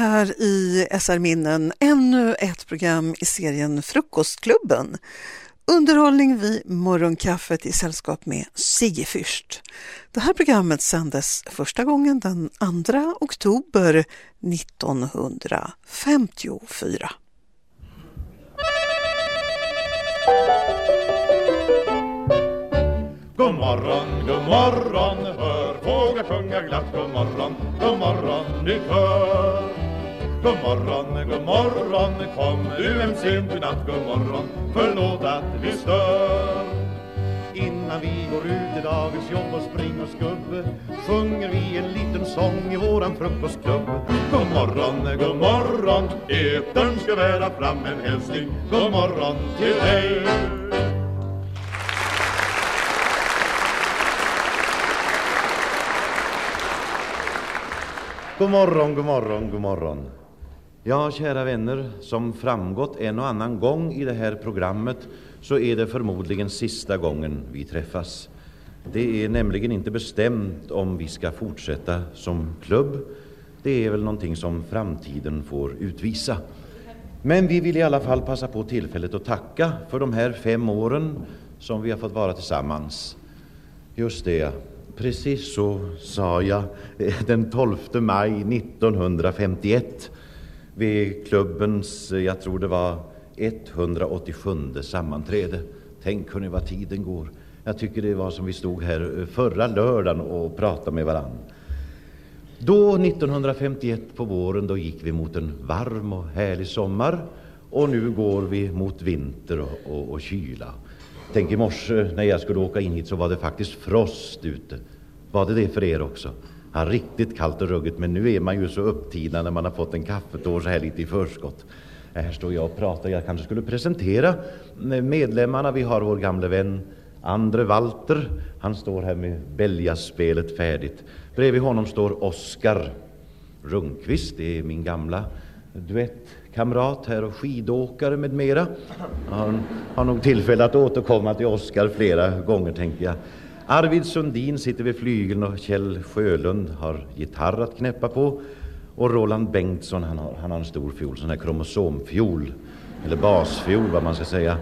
här i SR Minnen ännu ett program i serien Frukostklubben. Underhållning vid morgonkaffet i sällskap med Sigge Fürst. Det här programmet sändes första gången den 2 oktober 1954. God morgon, god morgon, hör fåglar sjunga glatt God morgon, god morgon ni hör! God morgon, god morgon, kom du hem sent i natt. God morgon, förlåt att vi stör. Innan vi går ut i dagens jobb och spring och skubb Sjunger vi en liten sång i våran frukostklubb. God morgon, god morgon, etern ska bära fram en hälsning. God morgon till dig. God morgon, god morgon, god morgon. Ja, kära vänner, som framgått en och annan gång i det här programmet så är det förmodligen sista gången vi träffas. Det är nämligen inte bestämt om vi ska fortsätta som klubb. Det är väl någonting som framtiden får utvisa. Men vi vill i alla fall passa på tillfället att tacka för de här fem åren som vi har fått vara tillsammans. Just det, Precis så sa jag den 12 maj 1951 vid klubbens, eh, jag tror det var 187 sammanträde. Tänk hörni vad tiden går. Jag tycker det var som vi stod här eh, förra lördagen och pratade med varann. Då 1951 på våren då gick vi mot en varm och härlig sommar och nu går vi mot vinter och, och, och kyla. Tänk i morse eh, när jag skulle åka in hit så var det faktiskt frost ute. Var det det för er också? Ja, riktigt kallt och ruggigt, men nu är man ju så upptinad när man har fått en kaffetår så här lite i förskott. Äh, här står jag och pratar. Jag kanske skulle presentera medlemmarna. Vi har vår gamle vän Andre Walter. Han står här med Belgaspelet färdigt. Bredvid honom står Oskar Rundqvist. Det är min gamla duettkamrat här och skidåkare med mera. Jag har nog tillfälle att återkomma till Oskar flera gånger, tänker jag. Arvid Sundin sitter vid flygeln och Kjell Sjölund har gitarr att knäppa på. Och Roland Bengtsson han har, han har en stor fiol, sån här kromosomfiol. Eller basfiol vad man ska säga.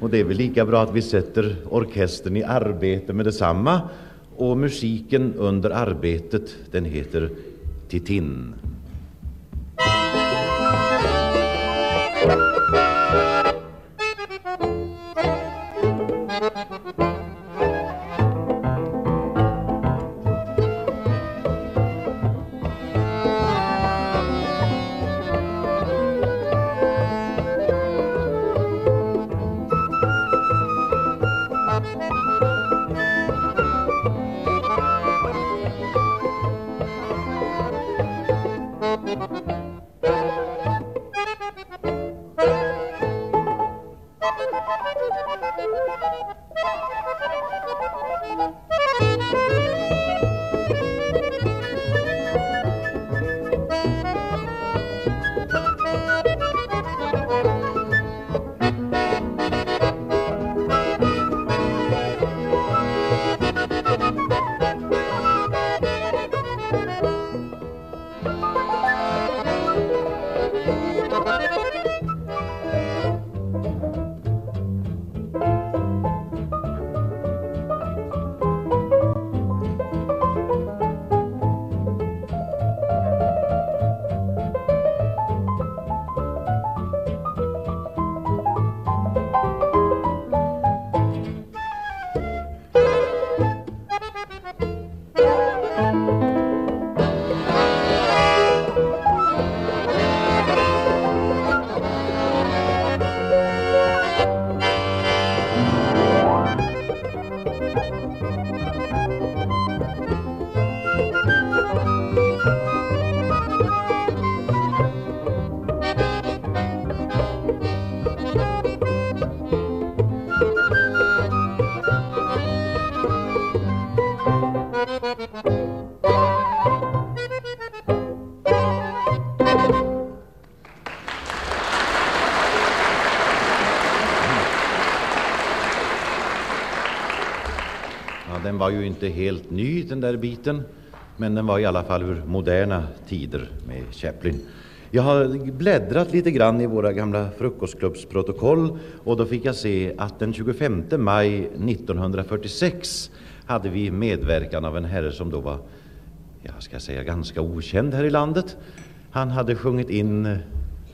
Och det är väl lika bra att vi sätter orkestern i arbete med detsamma. Och musiken under arbetet den heter Titin. Var ju inte helt ny den där biten. Men den var i alla fall ur moderna tider med Chaplin. Jag har bläddrat lite grann i våra gamla frukostklubbsprotokoll och då fick jag se att den 25 maj 1946 hade vi medverkan av en herre som då var, jag ska säga ganska okänd här i landet. Han hade sjungit in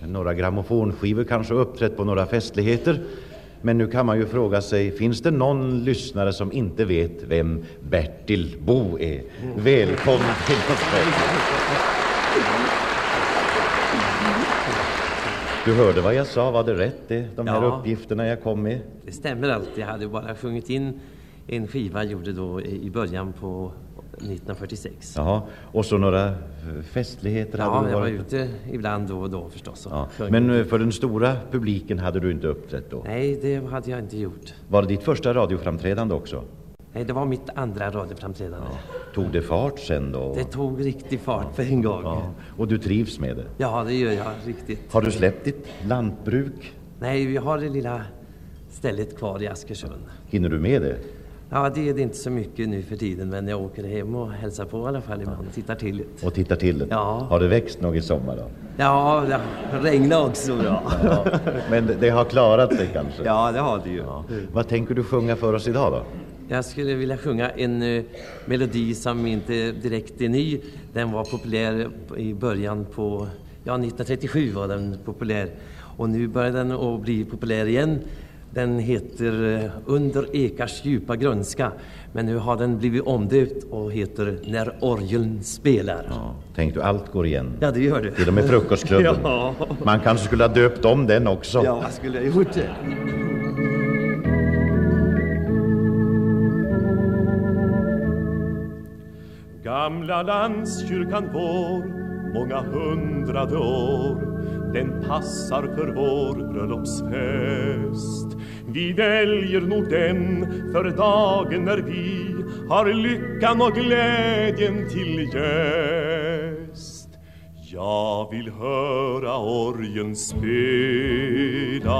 några grammofonskivor, kanske uppträtt på några festligheter. Men nu kan man ju fråga sig, finns det någon lyssnare som inte vet vem Bertil Bo är? Välkommen till oss Bertil. Du hörde vad jag sa, var det rätt det, de här Ja. uppgifterna jag kom med? Det stämmer allt. Jag hade bara sjungit in en skiva gjorde då i början på 1946. Jaha, och så några eh, festligheter hade Ja, du jag var varit ute ibland då och då förstås. och Ja. Men eh, för den stora publiken hade du inte uppträtt då? Nej, det hade jag inte gjort. Var det ditt första radioframträdande också? Nej, det var mitt andra radioframträdande. Tog det fart sen då? Det tog riktig fart för en gång. Ja. Och du trivs med det? Ja, det gör jag riktigt. Har du släppt ditt lantbruk? Nej, vi har det lilla stället kvar i Askersund. Hinner du med det? Ja, det är det inte så mycket nu för tiden, men jag åker hem och hälsar på i alla fall ibland. Tittar till det. Och tittar till det? Ja. Har det växt något i sommar då? Ja, det regnat också. Ja. Ja. Men det- har klarat sig kanske? ja, det har det ju. Vad tänker du sjunga för oss idag då? Jag skulle vilja sjunga en eh, melodi som inte direkt är ny. Den var populär i början på, ja 1937 var den populär. Och nu börjar den att bli populär igen. Den heter eh, Under ekars djupa grönska. Men nu har den blivit omdöpt och heter När orgeln spelar. Ja. Tänk du, allt går igen. Ja, det gör det. Till och med frukostklubben. Ja. Man kanske skulle ha döpt om den också. Ja, vad skulle jag gjort det? Gamla landskyrkan vår, många hundrade år Den passar för vår bröllopsfest vi väljer nog den för dagen när vi Har lyckan och glädjen till gäst. Jag vill höra orgeln spela.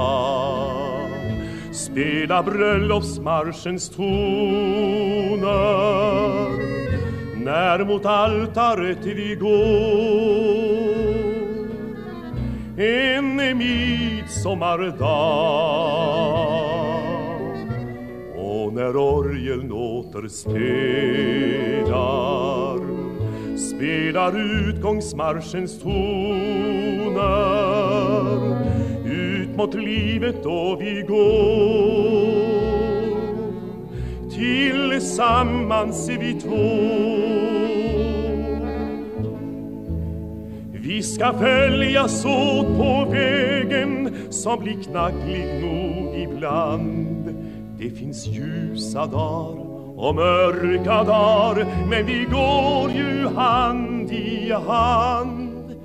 Spela bröllopsmarschens toner. När mot altaret vi går. En midsommardag när orgeln åter spelar spelar utgångsmarschens toner ut mot livet då vi går. Tillsammans är vi två. Vi ska följas åt på vägen som blir knagglig nog ibland. Det finns ljusa dagar och mörka dagar men vi går ju hand i hand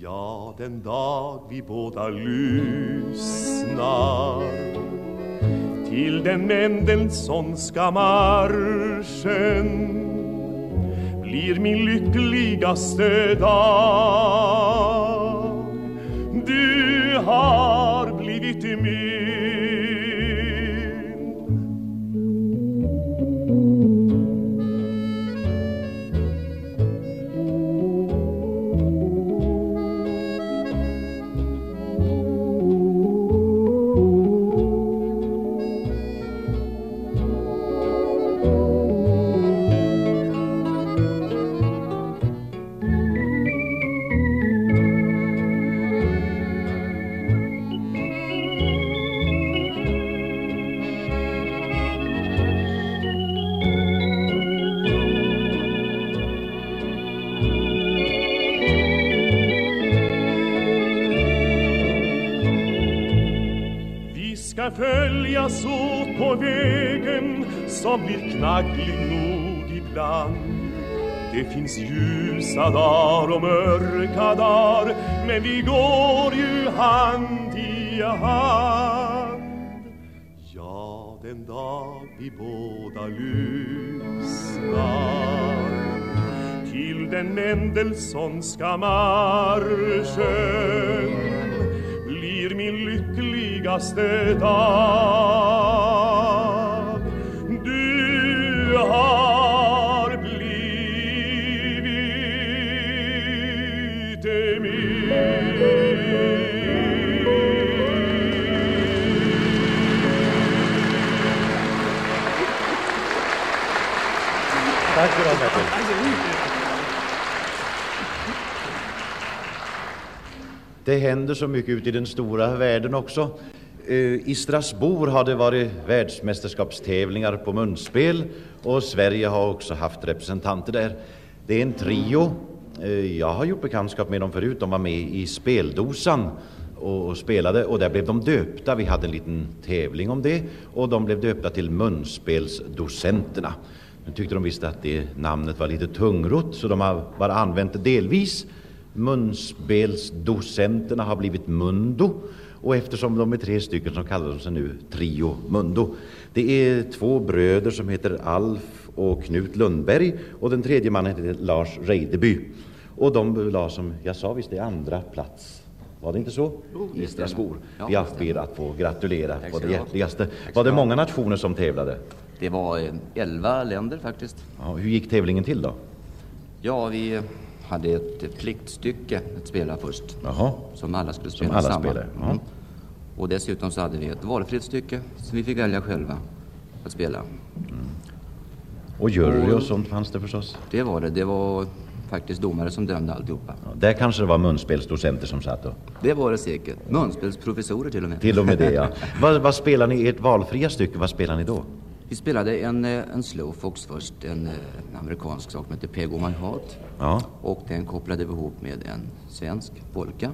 Ja, den dag vi båda lyssnar till den Mendelssohnska marschen blir min lyckligaste dag. Du har blivit min. Följas åt på vägen som blir knagglig nog ibland. Det finns ljusa dagar och mörka dagar men vi går ju hand i hand. Ja, den dag vi båda lyssnar till den Mendelssohnska marschen lyckaste dag du har blivit. Tack för det. Det händer så mycket ute i den stora världen också. Eh, I Strasbourg har det varit världsmästerskapstävlingar på munspel och Sverige har också haft representanter där. Det är en trio. Eh, jag har gjort bekantskap med dem förut. De var med i Speldosan och spelade och där blev de döpta. Vi hade en liten tävling om det och de blev döpta till munspelsdocenterna. Nu tyckte de visst att det namnet var lite tungrott så de har bara använt det delvis. Munspelsdocenterna har blivit Mundo och eftersom de är tre stycken så kallar de sig nu Trio Mundo. Det är två bröder som heter Alf och Knut Lundberg och den tredje mannen heter Lars Reideby. Och de la som jag sa visst det andra plats. Var det inte så? I Strasbourg. Ja, Jag ber att få gratulera på det hjärtligaste. Var det många nationer som tävlade? Det var eh, elva länder faktiskt. Ja, hur gick tävlingen till då? Ja, vi hade ett pliktstycke att spela först. Jaha. Som alla skulle spela alla samma. spelar, ja. Mm. Och dessutom så hade vi ett valfritt stycke som vi fick välja själva att spela. Och jury Och- och sånt fanns det förstås? Det var det. Det var faktiskt domare som dömde alltihopa. Ja, där kanske det var munspelsdocenter som satt då? Det var det säkert. Munspelsprofessorer till och med. Till och med det ja. vad, vad spelar ni i ert valfria stycke? Vad spelar ni då? Vi spelade en, eh, en slowfox först, en eh, amerikansk sak som heter Peg My Heart. Ja. Och den kopplade vi ihop med en svensk polka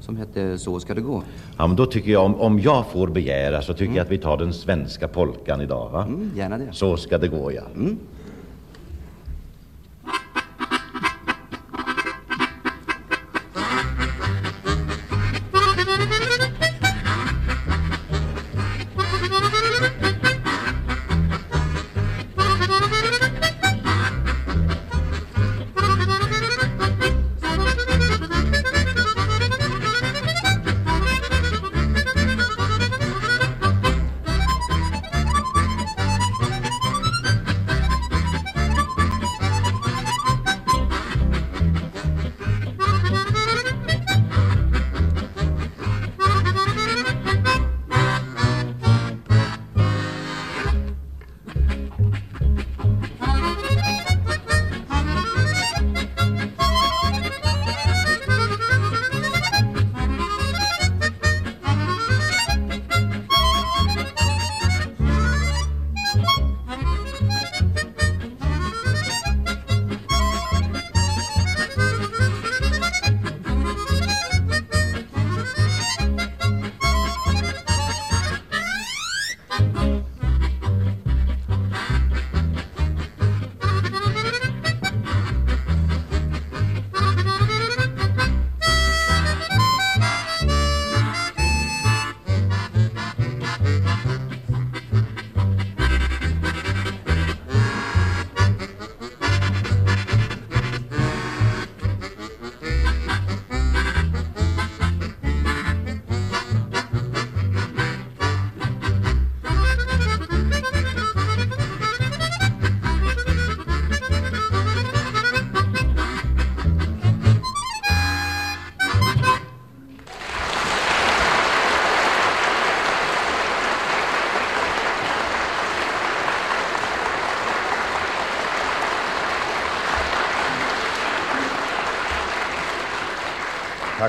som hette Så ska det gå. Ja, men då tycker jag, om, om jag får begära, så tycker jag att vi tar den svenska polkan idag. Va? Mm, gärna det. Så ska det gå, ja.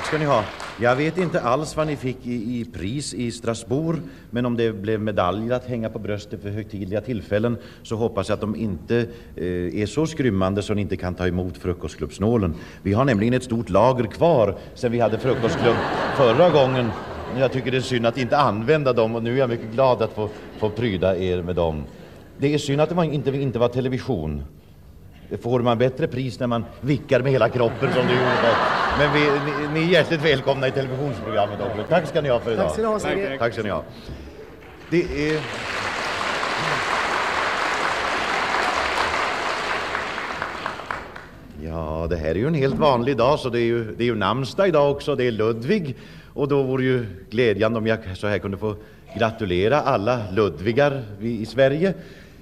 Tack ska ni ha. Jag vet inte alls vad ni fick i, i pris i Strasbourg, men om det blev medaljer att hänga på bröstet för högtidliga tillfällen så hoppas jag att de inte eh, är så skrymmande så ni inte kan ta emot frukostklubbsnålen. Vi har nämligen ett stort lager kvar sen vi hade frukostklubb förra gången. Jag tycker det är synd att inte använda dem och nu är jag mycket glad att få, få pryda er med dem. Det är synd att det var, inte, inte var television. Får man bättre pris när man vickar med hela kroppen som du gjorde? Men vi, ni, ni är hjärtligt välkomna i televisionsprogrammet också. Tack ska ni ha för idag. Tack ska ni ha, Sigge. Tack ska ni ha. Det är... Ja, det här är ju en helt vanlig dag, så det är ju, det är ju namnsdag idag också. Det är Ludvig. Och då vore ju glädjande om jag så här kunde få gratulera alla Ludvigar i i Sverige.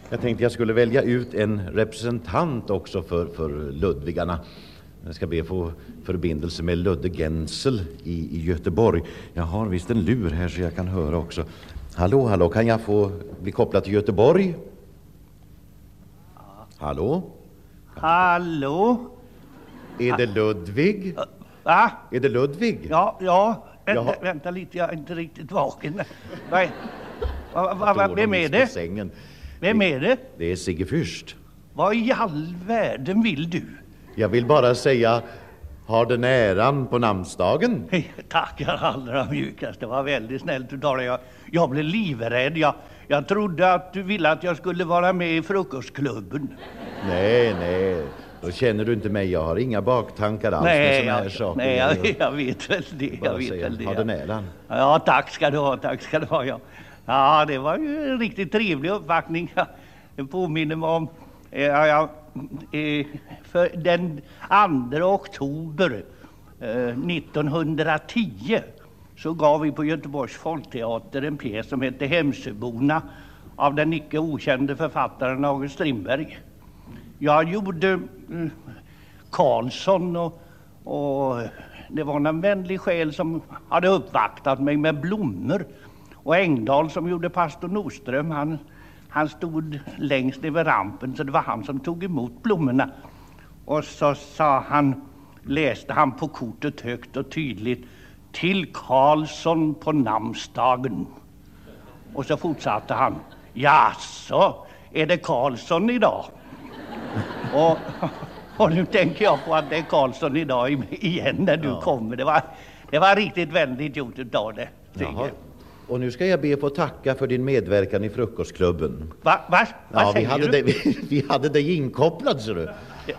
Jag tänkte jag skulle välja ut en representant också för, för Ludvigarna. Jag ska be att få förbindelse med Ludde Gensel i, i Göteborg. Jag har visst en lur här så jag kan höra också. Hallå, hallå, kan jag få bli kopplad till Göteborg? Hallå? Hallå? Är det Ludvig? Va? Är det Ludvig? Ja, ja. Vänta, vänta lite, jag är inte riktigt vaken. Va, va, va, vem är det? Vem är det? Det är Sigge Fürst. Vad i all världen vill du? Jag vill bara säga, har den äran på namnsdagen? Tackar allra mjukast. Det var väldigt snällt utav dig. Jag, jag blev livrädd. Jag, jag trodde att du ville att jag skulle vara med i frukostklubben. Nej, nej, då känner du inte mig. Jag har inga baktankar alls med nej, såna här jag, saker. nej jag, jag vet väl det. Bara Jag vet säga, väl det. ha den äran. Ja, tack ska du ha, tack ska du ha. Ja, ja det var ju en riktigt trevlig uppvaktning. Det påminner mig om eh, ja, ja, den 2 oktober eh, 1910 så gav vi på Göteborgs folkteater en pjäs som hette Hemsöborna av den icke okände författaren August Strindberg. Jag gjorde mm, Karlsson och, och det var en vänlig själ som hade uppvaktat mig med blommor. Och Engdahl som gjorde pastor Nordström, han, han stod längst över rampen så det var han som tog emot blommorna. Och så sa han, läste han på kortet högt och tydligt, till Karlsson på namnsdagen. Och så fortsatte han, jaså, är det Karlsson idag? Och, och nu tänker jag på att det är Karlsson idag igen när du kommer. Det var, det var riktigt vänligt gjort utav det. Jaha. Sigge. Och nu ska jag be få tacka för din medverkan i frukostklubben. Va, va, vad Ja, vi hade, dig, vi, vi hade dig inkopplad, ser du.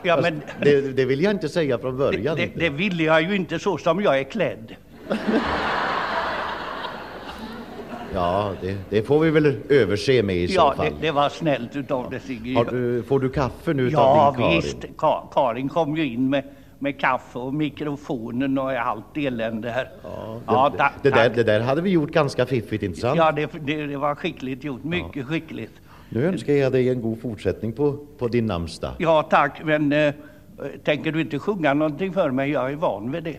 Ja, Fast men det, det vill jag inte säga från det, början. det, det ville jag ju inte så som jag är klädd. Ja, det, det får vi väl överse med i så Ja, fall. det, det var snällt utav dig Sigge. Har du, får du kaffe nu Ja din Karin? visst, Ka Karin kom ju in med, med kaffe och mikrofonen och allt elände här. Ja, det, tack, det, där, det där hade vi gjort ganska fiffigt, inte sant? Ja, det, det, det var skickligt gjort, mycket skickligt. Nu önskar jag dig en god fortsättning på, på din namnsdag. Ja tack, men eh, tänker du inte sjunga någonting för mig? Jag är van vid det.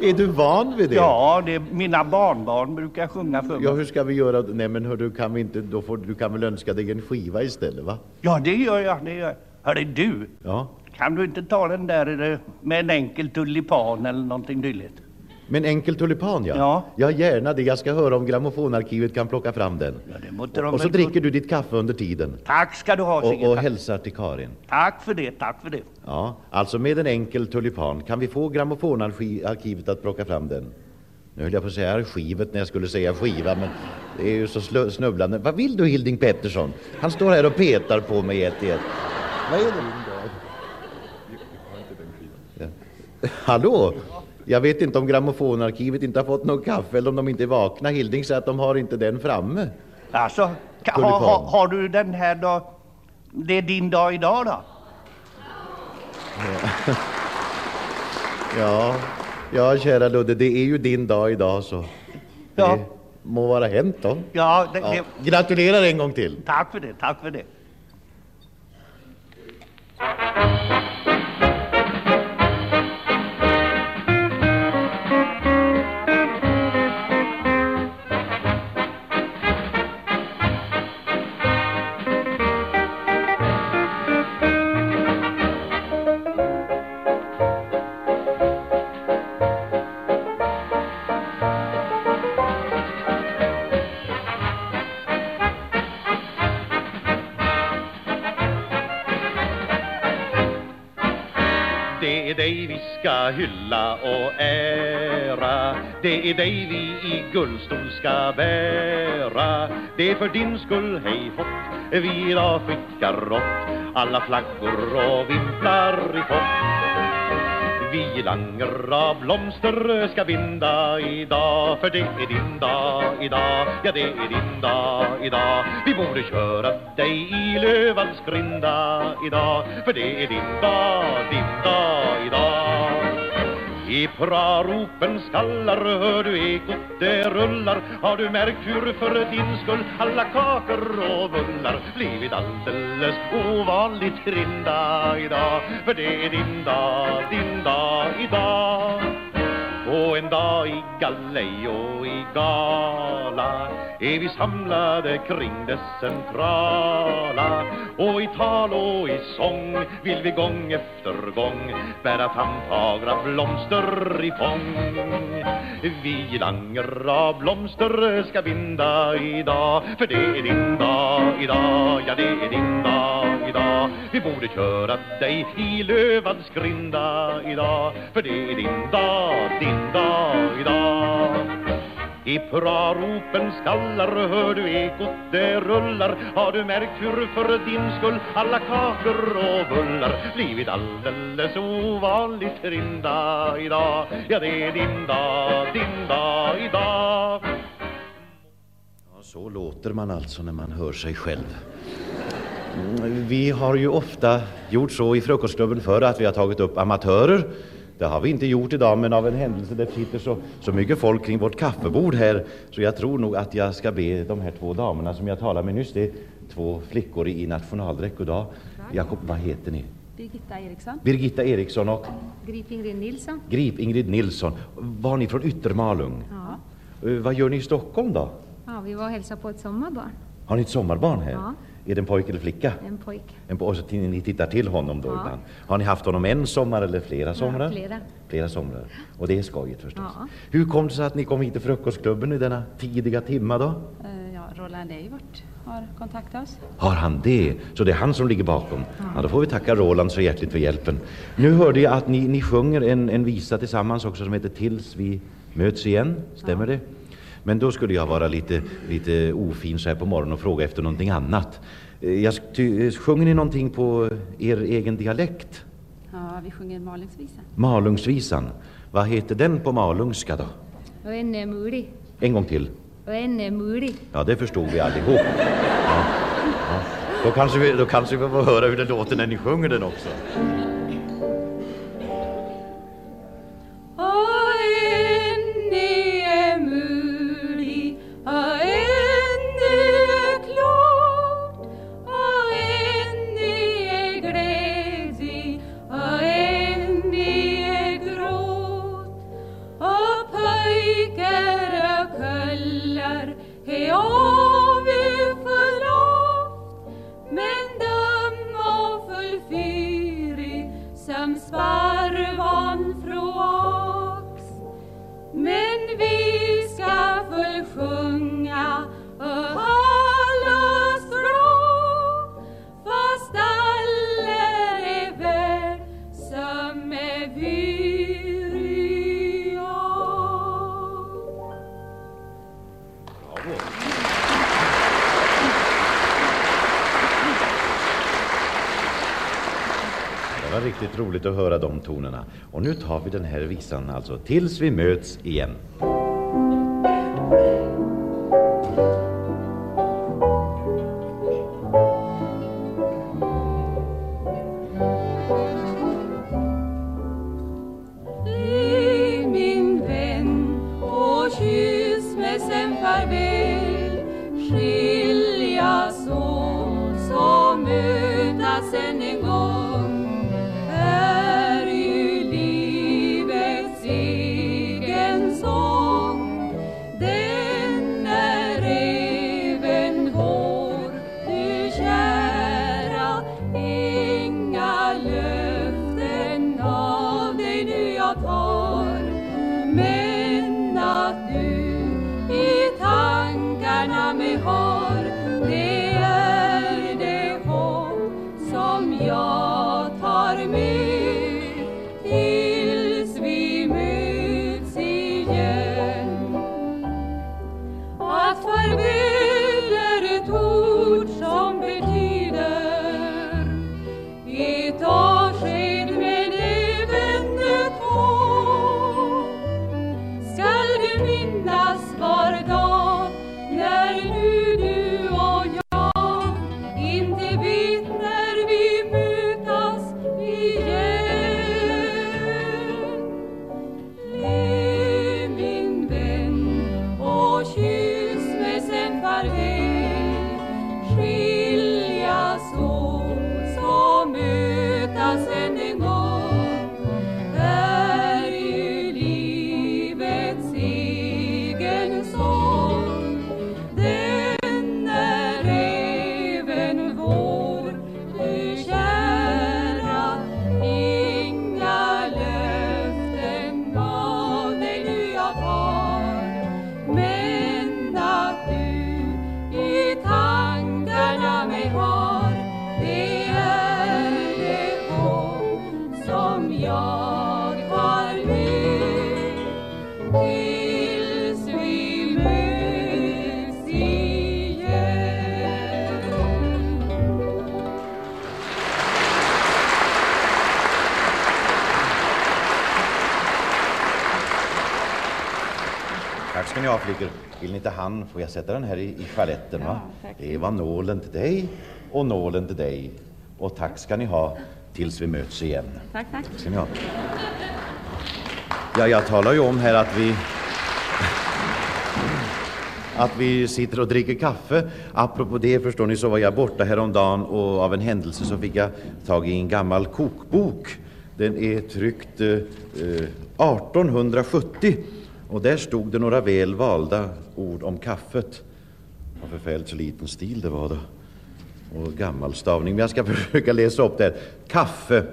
Är du van vid det? Ja, det, mina barnbarn brukar sjunga för mig. Ja, hur ska vi göra? Nej, men hör du, kan vi inte, då får, du kan väl önska dig en skiva istället, va? Ja, det gör jag. Det gör jag. Hörru du, Ja. kan du inte ta den där eh, med en enkel tulipan eller någonting dylikt? Men enkel tulipan, ja. Ja. Ja, gärna det. Jag ska höra om grammofonarkivet kan plocka fram den. Ja, det måste de Och så dricker du ditt kaffe under tiden. Tack ska du ha, Sigge. Och, och hälsar till Karin. tack för det, tack för det. Ja, alltså med en enkel tulipan. Kan vi få grammofonarkivet att plocka fram den? Nu höll jag på att säga arkivet när jag skulle säga skiva, men det är ju så snubblande. Vad vill du Hilding Pettersson? Han står här och petar på mig ett i ett. Vad är det? Ja. Hallå? Jag vet inte om grammofonarkivet inte har fått någon kaffe eller om de inte är vakna. Hilding säger att de har inte den framme. Alltså, ha, ha, har du den här då? Det är din dag idag då? Ja, ja kära Ludde, det är ju din dag idag så Ja. det må vara hänt då. Ja, det, Ja. Gratulerar en gång till. tack för det, tack för det. Det dig vi ska hylla och ära. Det är dig vi i guldstol ska bära. Det är för din skull hej hopp, Vi idag skickar rått Alla flaggor och vimplar i topp vi langer av blomster ska vinda idag För det är din dag idag Ja, det är din dag idag Vi borde köra dig i Lövans grinda idag För det är din dag, din dag idag i praropen skallar hör du ekot det rullar. Har du märkt hur för din skull alla kakor och bullar blivit alldeles ovanligt grinda idag? För det är din dag, din dag idag och en dag i galej och i gala. Är vi samlade kring det centrala? Och i tal och i sång vill vi gång efter gång bära fram fagra blomster i fång. Vi langer av blomster ska binda idag för det är din dag idag, ja det är din dag idag. Vi borde köra dig i lövans grinda idag för det är din dag, din dag idag i praropen skallar hör du ekot det rullar Har du märkt hur för din skull alla kakor och bullar Blivit alldeles ovanligt rinda idag Ja det är din dag, din dag idag Ja, så låter man alltså när man hör sig själv. Mm, vi har ju ofta gjort så i frukostklubben för att vi har tagit upp amatörer. Det har vi inte gjort idag, men av en händelse det sitter så, så mycket folk kring vårt kaffebord här så jag tror nog att jag ska be de här två damerna som jag talade med nyss, det är två flickor i nationaldräkt. Goddag. Jakob, vad heter ni? Birgitta Eriksson, Birgitta Eriksson och Grip Ingrid Nilsson. Grip Ingrid Nilsson. Var ni från Yttermalung? Ja. Eh, Vad gör ni i Stockholm då? ja, vi var och hälsade på ett sommarbarn. Har ni ett sommarbarn här? Ja. Är det en pojke eller flicka? En pojk. En på, och så ni tittar till honom då Ja. ibland. Har ni haft honom en sommar eller flera somrar? flera. Flera somrar. Och det är skojigt förstås. Ja. Hur kom det sig att ni kom hit till frukostklubben i denna tidiga timma då? Eh, ja, Roland Eivort har kontaktat oss. Har han det? Så det är han som ligger bakom? Ja, då får vi tacka Roland så hjärtligt för hjälpen. Nu hörde jag att ni, ni sjunger en, en visa tillsammans också som heter Tills vi möts igen. Stämmer det? Men då skulle jag vara lite, lite ofin så här på morgonen och fråga efter någonting annat. Eh, Jag, ty, sjunger ni någonting på er egen dialekt? Ja, vi sjunger Malungsvisa. Malungsvisan. Vad heter den på malungska då? En mulig. En gång till. En mulig. Ja, det förstod vi allihop. Ja, ja. Då, kanske vi, då kanske vi får höra hur det låter när ni sjunger den också. Var riktigt roligt att höra de tonerna. Och nu tar vi den här visan alltså, Tills vi möts igen. Tack ska ni ha flickor. Vill ni ta hand får jag sätta den här i, i va? Ja, det var nålen till dig och nålen till dig. Och tack ska ni ha tills vi möts igen. Tack, tack. tack ska ni ha. Ja, jag talar ju om här att vi att vi sitter och dricker kaffe. Apropå det förstår ni så var jag borta häromdagen och av en händelse så fick jag tag i en gammal kokbok. Den är tryckt eh, 1870 och där stod det några väl valda ord om kaffet. Vad förfärligt så liten stil det var då. Och gammal stavning. Men jag ska försöka läsa upp det här. Kaffe.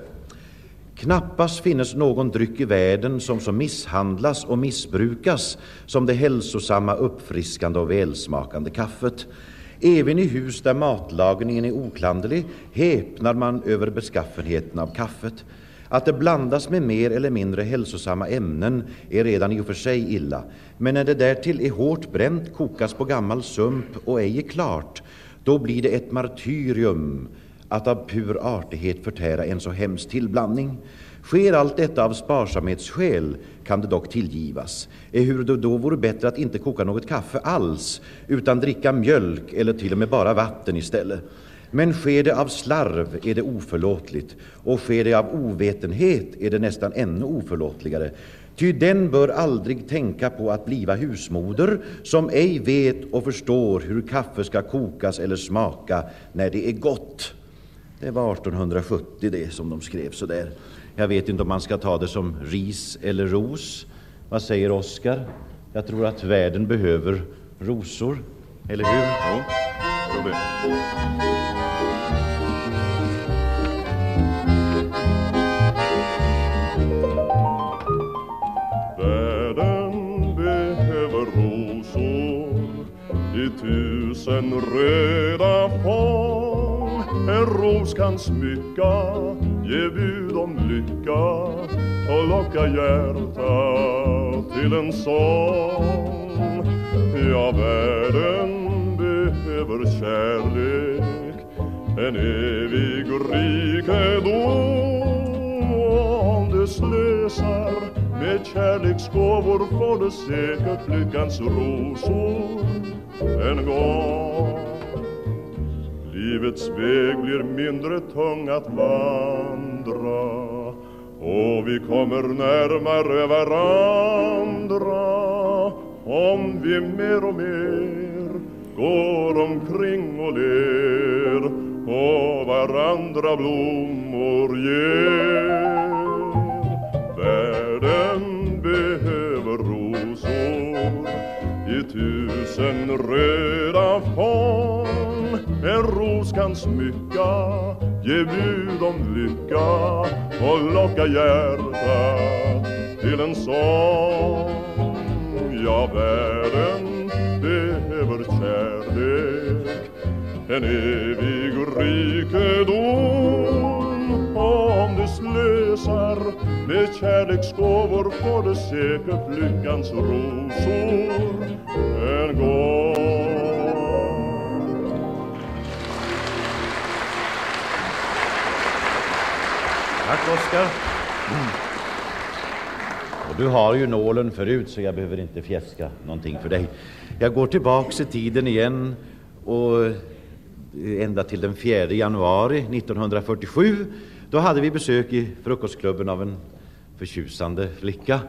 Knappast finnes någon dryck i världen som så misshandlas och missbrukas som det hälsosamma, uppfriskande och välsmakande kaffet. Även i hus där matlagningen är oklanderlig häpnar man över beskaffenheten av kaffet. Att det blandas med mer eller mindre hälsosamma ämnen är redan i och för sig illa, men när det därtill är hårt bränt, kokas på gammal sump och ej är klart, då blir det ett martyrium att av pur artighet förtära en så hemsk tillblandning. Sker allt detta av sparsamhetsskäl kan det dock tillgivas, ehuru det då vore bättre att inte koka något kaffe alls, utan dricka mjölk eller till och med bara vatten istället. Men sker det av slarv är det oförlåtligt, och sker det av ovetenhet är det nästan ännu oförlåtligare. Ty den bör aldrig tänka på att bliva husmoder som ej vet och förstår hur kaffe ska kokas eller smaka när det är gott. Det var 1870 det som de skrev så där. Jag vet inte om man ska ta det som ris eller ros. Vad säger Oskar? Jag tror att världen behöver rosor, eller hur? Ja, tror det. Världen behöver rosor i tusen röda fång. Ros kan smycka, ge bud om lycka och locka hjärtat till en sång. Ja, världen behöver kärlek, en evig rikedom. Och om det slösar med kärleksgåvor får du säkert lyckans rosor en gång. Livets väg blir mindre tung att vandra och vi kommer närmare varandra om vi mer och mer går omkring och ler och varandra blommor ger. Världen behöver rosor i tusen röda fång. En ros kan smycka, ge bud om lycka och locka hjärtat till en sång. Ja, världen behöver kärlek, en evig rikedom. Om du slösar med kärleksgåvor får du säkert lyckans rosor en gång. Tack Oskar. Mm. Och du har ju nålen förut så jag behöver inte fjäska någonting för dig. Jag går tillbaks i tiden igen och eh, ända till den 4 januari 1947. Då hade vi besök i frukostklubben av en förtjusande flicka.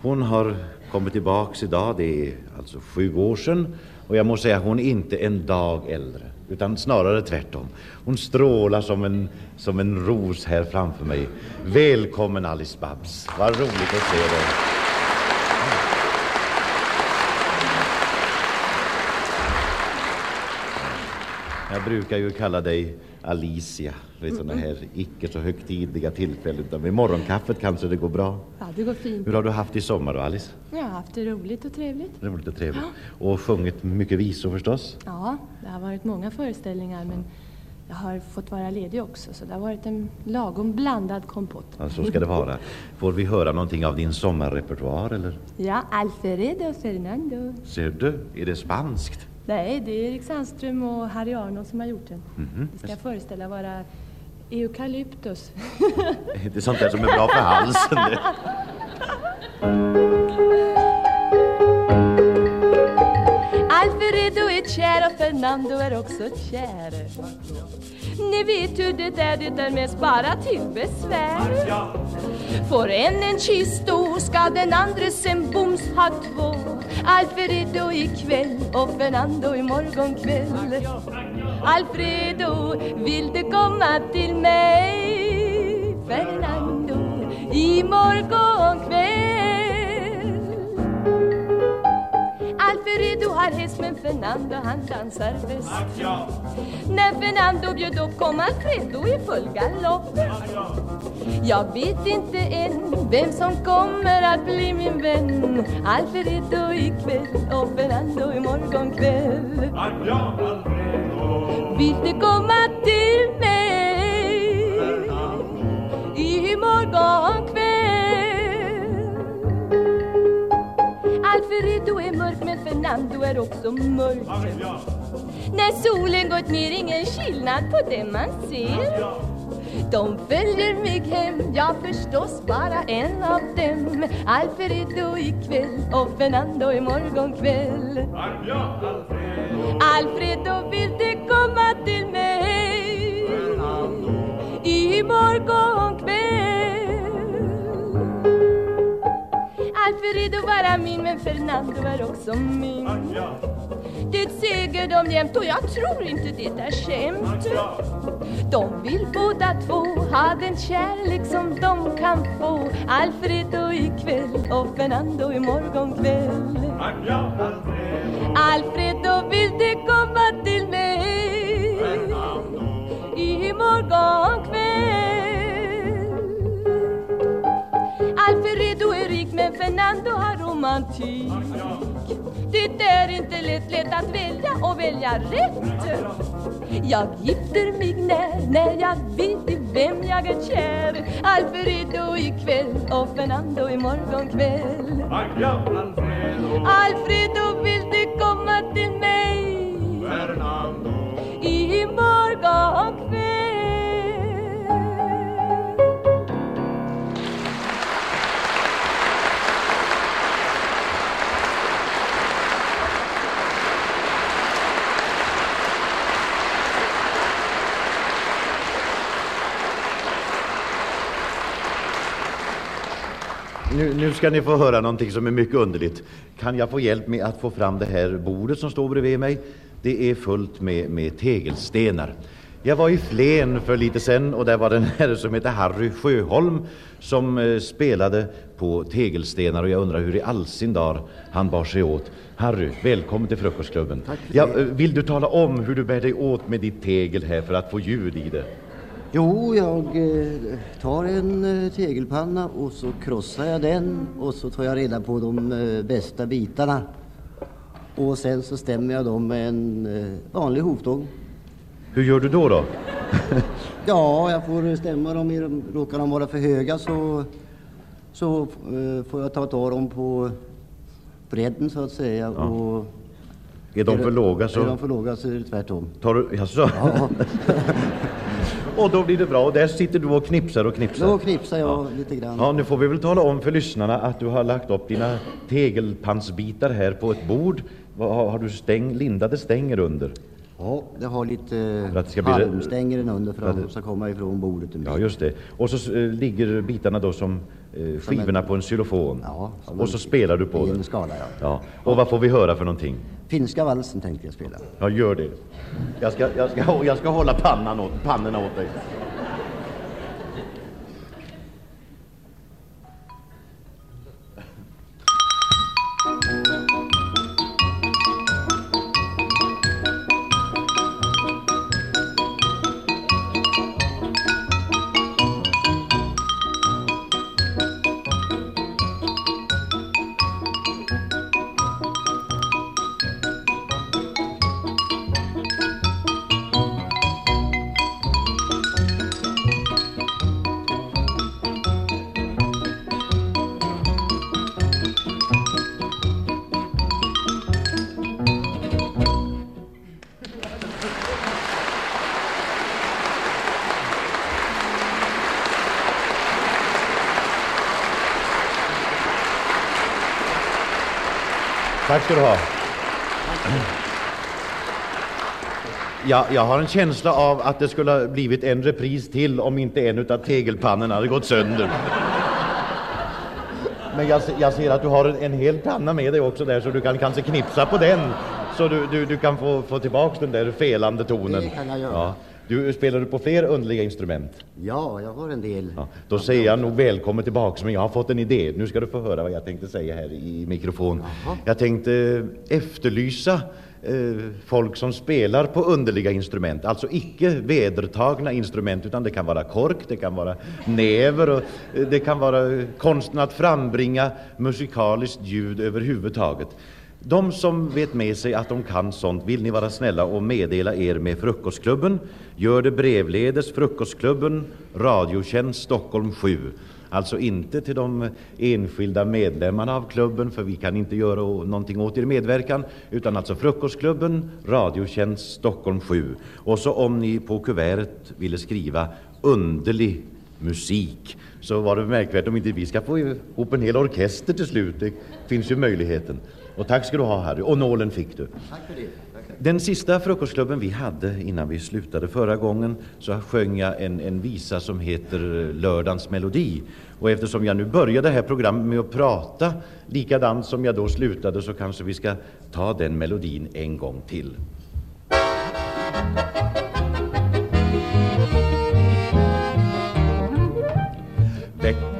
Hon har kommit tillbaks idag, det är alltså sju år sedan. Och jag måste säga, hon är inte en dag äldre, utan snarare tvärtom. Hon strålar som en, som en ros här framför mig. Välkommen Alice Babs, vad roligt att se dig. Jag brukar ju kalla dig Alicia vid sådana här icke så högtidliga tillfällen. Utan vid morgonkaffet kanske det går bra. Ja, det går fint. Hur har du haft i sommar då, Alice? Jag har haft det roligt och trevligt. Roligt och trevligt. Och sjungit mycket visor förstås. Ja, det har varit många föreställningar men jag har fått vara ledig också så det har varit en lagom blandad kompott. Ja, så ska det vara. Får vi höra någonting av din sommarrepertoar eller? Ja, Alfredo Fernando. Ser du, är det spanskt? Nej, det är Erik Sandström och Harry Arnold som har gjort den. Mm -hmm. Det ska föreställa vara eukalyptus. det är sånt där som är bra för halsen. Alfredo är kär och Fernando är också kär. Ni vet hur det är, det är mest bara till besvär. Får en en kyss då ska den andra sen boms ha två. Alfredo ikväll och Fernando imorgon kväll. Alfredo, vill du komma till mig? Fernando, imorgon kväll. Häst men Fernando han dansar bäst. När Fernando bjöd upp kom Alfredo i full galopp. Jag vet inte än vem som kommer att bli min vän. Alfredo ikväll och Fernando imorgon kväll. Vill du komma till mig imorgon kväll? Alfredo är mörk men Fernando är också mörk. När solen gått ner ingen skillnad på det man ser. De följer mig hem, jag förstås bara en av dem. Alfredo ikväll och Fernando imorgon kväll. Alfredo vill du komma till mig imorgon Alfredo vara min men Fernando var också min. Det säger de jämt och jag tror inte det är skämt. De vill båda två ha den kärlek som de kan få. Alfredo ikväll och Fernando imorgon kväll. Alfredo vill det komma till mig imorgon kväll? Men Fernando har romantik. Det är inte lätt, lätt att välja och välja rätt. Jag gifter mig när, när jag vet i vem jag är kär. Alfredo ikväll och Fernando imorgon kväll. Alfredo vill du komma till mig imorgon kväll? Nu, ska ni få höra någonting som är mycket underligt. Kan jag få hjälp med att få fram det här bordet som står bredvid mig? Det är fullt med, med tegelstenar. Jag var i Flen för lite sen och där var det en herre som heter Harry Sjöholm som eh, spelade på tegelstenar och jag undrar hur i all sin dar han bar sig åt. Harry, välkommen till Frukostklubben. Ja, eh, vill du tala om hur du bär dig åt med ditt tegel här för att få ljud i det? Jo, jag eh, tar en eh, tegelpanna och så krossar jag den och så tar jag reda på de eh, bästa bitarna. Och sen så stämmer jag dem med en vanlig hovtång. Hur gör du då? då? Ja, jag får stämma dem. i- Råkar de vara för höga så, så får jag ta tag dem på bredden så att säga. Och Är de för låga Är så de för låga så är det tvärtom. tar du... Jaså? Ja, Och då blir det bra. Och där sitter du och knipsar och knipsar. då knipsar jag lite grann. Ja, nu får vi väl tala om för lyssnarna att du har lagt upp dina tegelpannsbitar här på ett bord. Har har du stäng, lindade stänger under? Ja, det har lite För att det ska bli- halmstänger under för att de ska komma ifrån bordet. Ja, just det. Och så eh, ligger bitarna då som eh, skivorna på en xylofon. Ja, och så en- spelar du på den. en skala, ja. ja. Och vad får vi höra för någonting? Finska valsen tänkte jag spela. Ja, gör det. Jag ska, jag ska, jag ska hålla pannan åt, pannorna åt dig. Tack ska du ha. Ja, jag har en känsla av att det skulle ha blivit en repris till om inte en av tegelpannorna hade gått sönder. Men jag, jag ser att du har en, en hel panna med dig också där så du kan kanske knipsa på den så du, du, du kan få, få tillbaks den där felande tonen. Det kan jag göra. Ja. Du, spelar du på fler underliga instrument? Ja, jag har en del. Ja, då säger jag nog välkommen tillbaks, men jag har fått en idé. Nu ska du få höra vad jag tänkte säga här i mikrofon. Jaha. Jag tänkte efterlysa eh, folk som spelar på underliga instrument, alltså icke vedertagna instrument, utan det kan vara kork, det kan vara näver och eh, det kan vara konsten att frambringa musikaliskt ljud överhuvudtaget. De som vet med sig att de kan sånt, vill ni vara snälla och meddela er med Frukostklubben. Gör det brevledes Frukostklubben, Radiotjänst Stockholm 7. Alltså inte till de enskilda medlemmarna av klubben, för vi kan inte göra någonting åt er medverkan, utan alltså Frukostklubben, Radiotjänst Stockholm 7. Och så om ni på kuvertet ville skriva underlig musik, så var det märkvärt om inte vi ska få ihop en hel orkester till slut. Det finns ju möjligheten. Och tack ska du ha Harry. Och nålen fick du. Tack för det. Tack. Den sista frukostklubben vi hade innan vi slutade förra gången så sjöng jag en, en visa som heter Lördagens melodi. Och eftersom jag nu började det här programmet med att prata likadant som jag då slutade så kanske vi ska ta den melodin en gång till.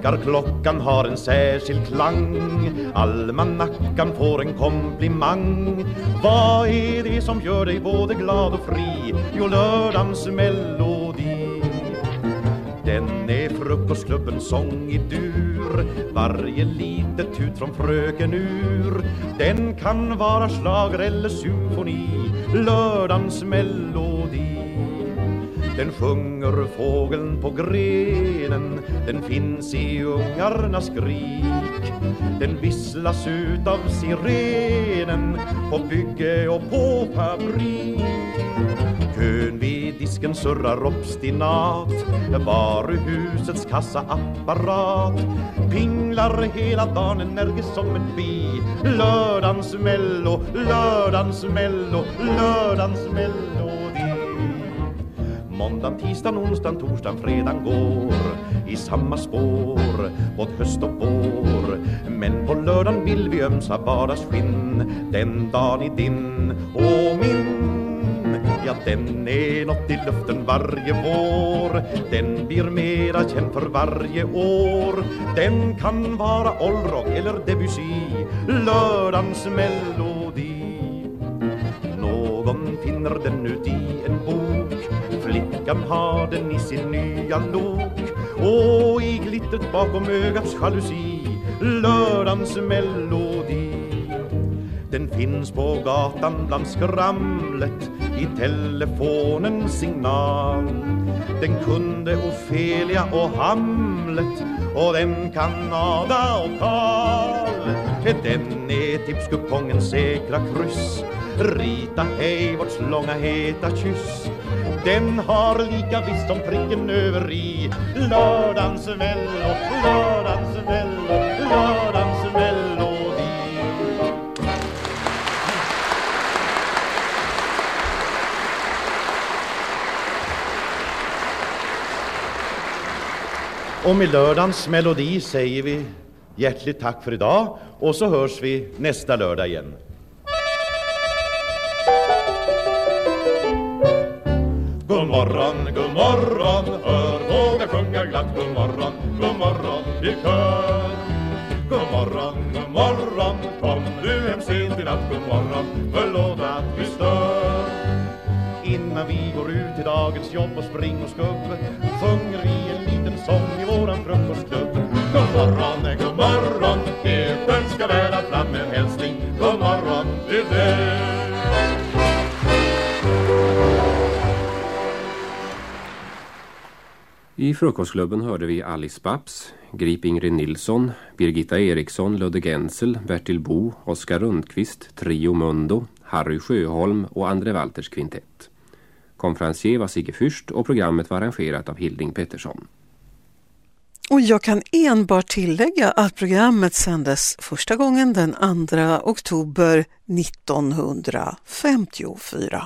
Väckarklockan har en särskild klang. Almanackan får en komplimang. Vad är det som gör dig både glad och fri? Jo, lördagens melodi. Den är frukostklubbens sång i dur. Varje litet tut från fröken ur. Den kan vara slager eller symfoni. Lördagens melodi den sjunger fågeln på grenen Den finns i ungarnas skrik. Den visslas ut av sirenen På bygge och på fabrik. Kön vid disken surrar obstinat Varuhusets kassaapparat. Pinglar hela dagen energiskt som ett bi. Lördagens mello, lördagens mello, lördagens melodi Måndag, tisdag, onsdag, torsdag, fredag går i samma spår, både höst och vår. Men på lördagen vill vi ömsa vardagsskinn, den dagen i din och min. Ja, den är nåt i luften varje vår, den blir mera känd för varje år. Den kan vara allrock eller Debussy, lördagens melodi. Någon finner den uti Flickan har den i sin nya lok. Och i glittret bakom ögats jalusi Lördagens melodi. Den finns på gatan bland skramlet I telefonens signal. Den kunde Ofelia och Hamlet Och den kan Ada och Karl Den är tipskupongens säkra kryss. Rita Haywards långa heta kyss. Den har lika visst som pricken över i. Lördagens mello, lördagens mello, lördagens melodi Och med lördagens melodi säger vi hjärtligt tack för idag. Och så hörs vi nästa lördag igen. Morgon, god morgon, hör våga sjunga glatt. God morgon, god morgon i kör. God morgon, god morgon, kom du hem sent i natt. God morgon, förlåt att vi stör. Innan vi går ut till dagens jobb och spring och skubb sjunger vi en liten sång i våran frukostklubb. God morgon, god morgon, helt önskar väl att fram en hälsning. God morgon till dig I Frukostklubben hörde vi Alice Babs, Grip Ingrid Nilsson, Birgitta Eriksson, Ludde Gensel, Bertil Bo, Oskar Rundqvist, Trio Mundo, Harry Sjöholm och André Walters kvintett. Konferencier var Sigge Fürst och programmet var arrangerat av Hilding Pettersson. Och jag kan enbart tillägga att programmet sändes första gången den 2 oktober 1954.